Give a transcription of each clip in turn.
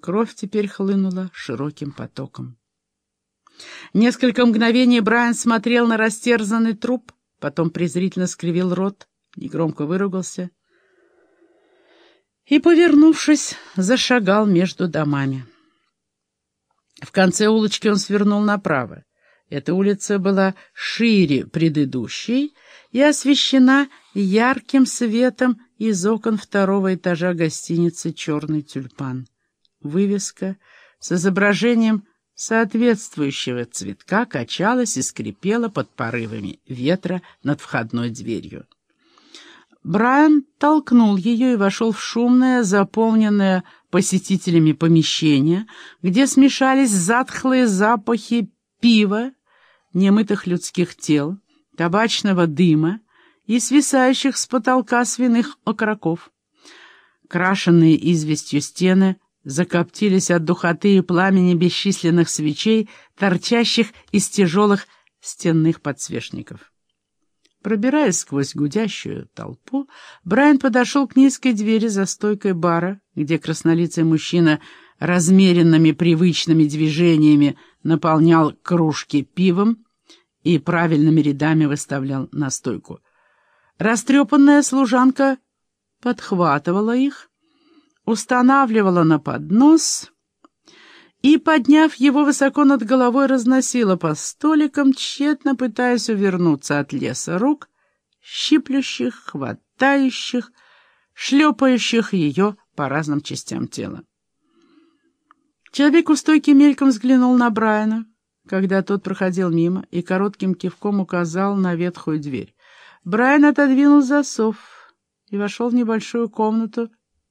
Кровь теперь хлынула широким потоком. Несколько мгновений Брайан смотрел на растерзанный труп, потом презрительно скривил рот, негромко выругался и, повернувшись, зашагал между домами. В конце улочки он свернул направо. Эта улица была шире предыдущей и освещена ярким светом из окон второго этажа гостиницы «Черный тюльпан». Вывеска с изображением соответствующего цветка качалась и скрипела под порывами ветра над входной дверью. Брайан толкнул ее и вошел в шумное, заполненное посетителями помещение, где смешались затхлые запахи пива, немытых людских тел, табачного дыма и свисающих с потолка свиных окороков. Крашенные известью стены закоптились от духоты и пламени бесчисленных свечей, торчащих из тяжелых стенных подсвечников. Пробираясь сквозь гудящую толпу, Брайан подошел к низкой двери за стойкой бара, где краснолицый мужчина размеренными привычными движениями наполнял кружки пивом и правильными рядами выставлял на стойку. Растрепанная служанка подхватывала их, устанавливала на поднос и, подняв его высоко над головой, разносила по столикам, тщетно пытаясь увернуться от леса рук, щиплющих, хватающих, шлепающих ее по разным частям тела. Человек у стойки мельком взглянул на Брайана, когда тот проходил мимо, и коротким кивком указал на ветхую дверь. Брайан отодвинул засов и вошел в небольшую комнату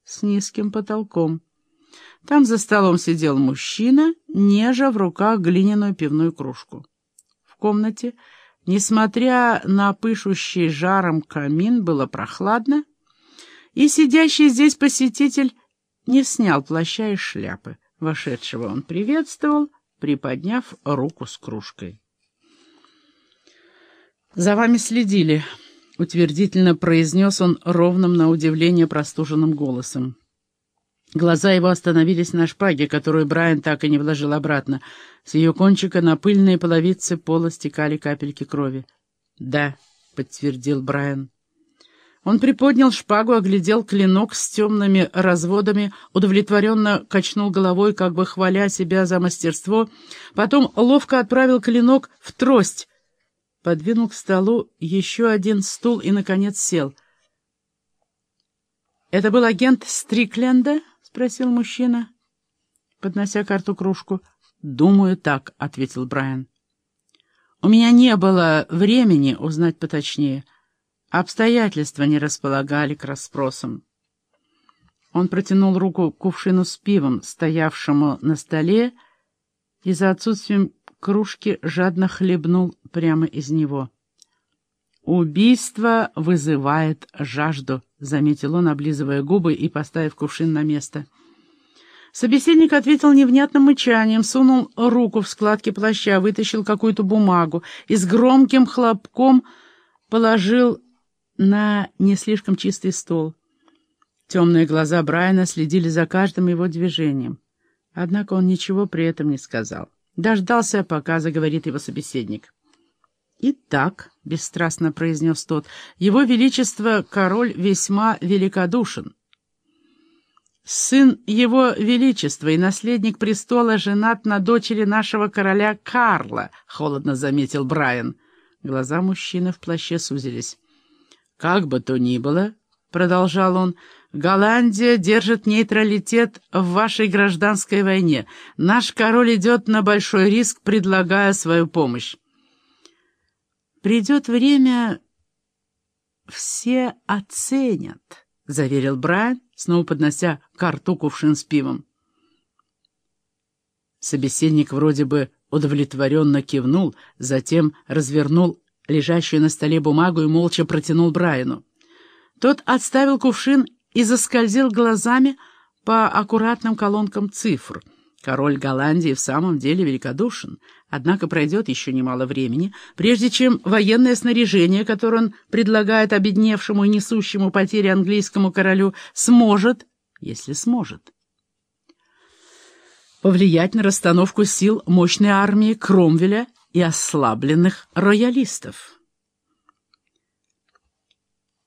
с низким потолком. Там за столом сидел мужчина, нежа в руках глиняную пивную кружку. В комнате, несмотря на пышущий жаром камин, было прохладно, и сидящий здесь посетитель не снял плаща и шляпы. Вошедшего он приветствовал, приподняв руку с кружкой. «За вами следили», — утвердительно произнес он ровным на удивление простуженным голосом. Глаза его остановились на шпаге, которую Брайан так и не вложил обратно. С ее кончика на пыльные половицы пола стекали капельки крови. «Да», — подтвердил Брайан. Он приподнял шпагу, оглядел клинок с темными разводами, удовлетворенно качнул головой, как бы хваля себя за мастерство, потом ловко отправил клинок в трость, подвинул к столу еще один стул и, наконец, сел. «Это был агент Стрикленда?» — спросил мужчина, поднося карту кружку. «Думаю, так», — ответил Брайан. «У меня не было времени узнать поточнее». Обстоятельства не располагали к расспросам. Он протянул руку к кувшину с пивом, стоявшему на столе, и за отсутствием кружки жадно хлебнул прямо из него. «Убийство вызывает жажду», — заметил он, облизывая губы и поставив кувшин на место. Собеседник ответил невнятным мычанием, сунул руку в складки плаща, вытащил какую-то бумагу и с громким хлопком положил на не слишком чистый стол. Темные глаза Брайана следили за каждым его движением. Однако он ничего при этом не сказал. Дождался, пока заговорит его собеседник. «Итак», — бесстрастно произнес тот, — «его величество король весьма великодушен. Сын его величества и наследник престола женат на дочери нашего короля Карла», — холодно заметил Брайан. Глаза мужчины в плаще сузились. «Как бы то ни было», — продолжал он, — «Голландия держит нейтралитет в вашей гражданской войне. Наш король идет на большой риск, предлагая свою помощь. Придет время, все оценят», — заверил Брайан, снова поднося карту кувшин с пивом. Собеседник вроде бы удовлетворенно кивнул, затем развернул лежащую на столе бумагу и молча протянул Брайану. Тот отставил кувшин и заскользил глазами по аккуратным колонкам цифр. Король Голландии в самом деле великодушен, однако пройдет еще немало времени, прежде чем военное снаряжение, которое он предлагает обедневшему и несущему потери английскому королю, сможет, если сможет. повлиять на расстановку сил мощной армии Кромвеля и ослабленных роялистов.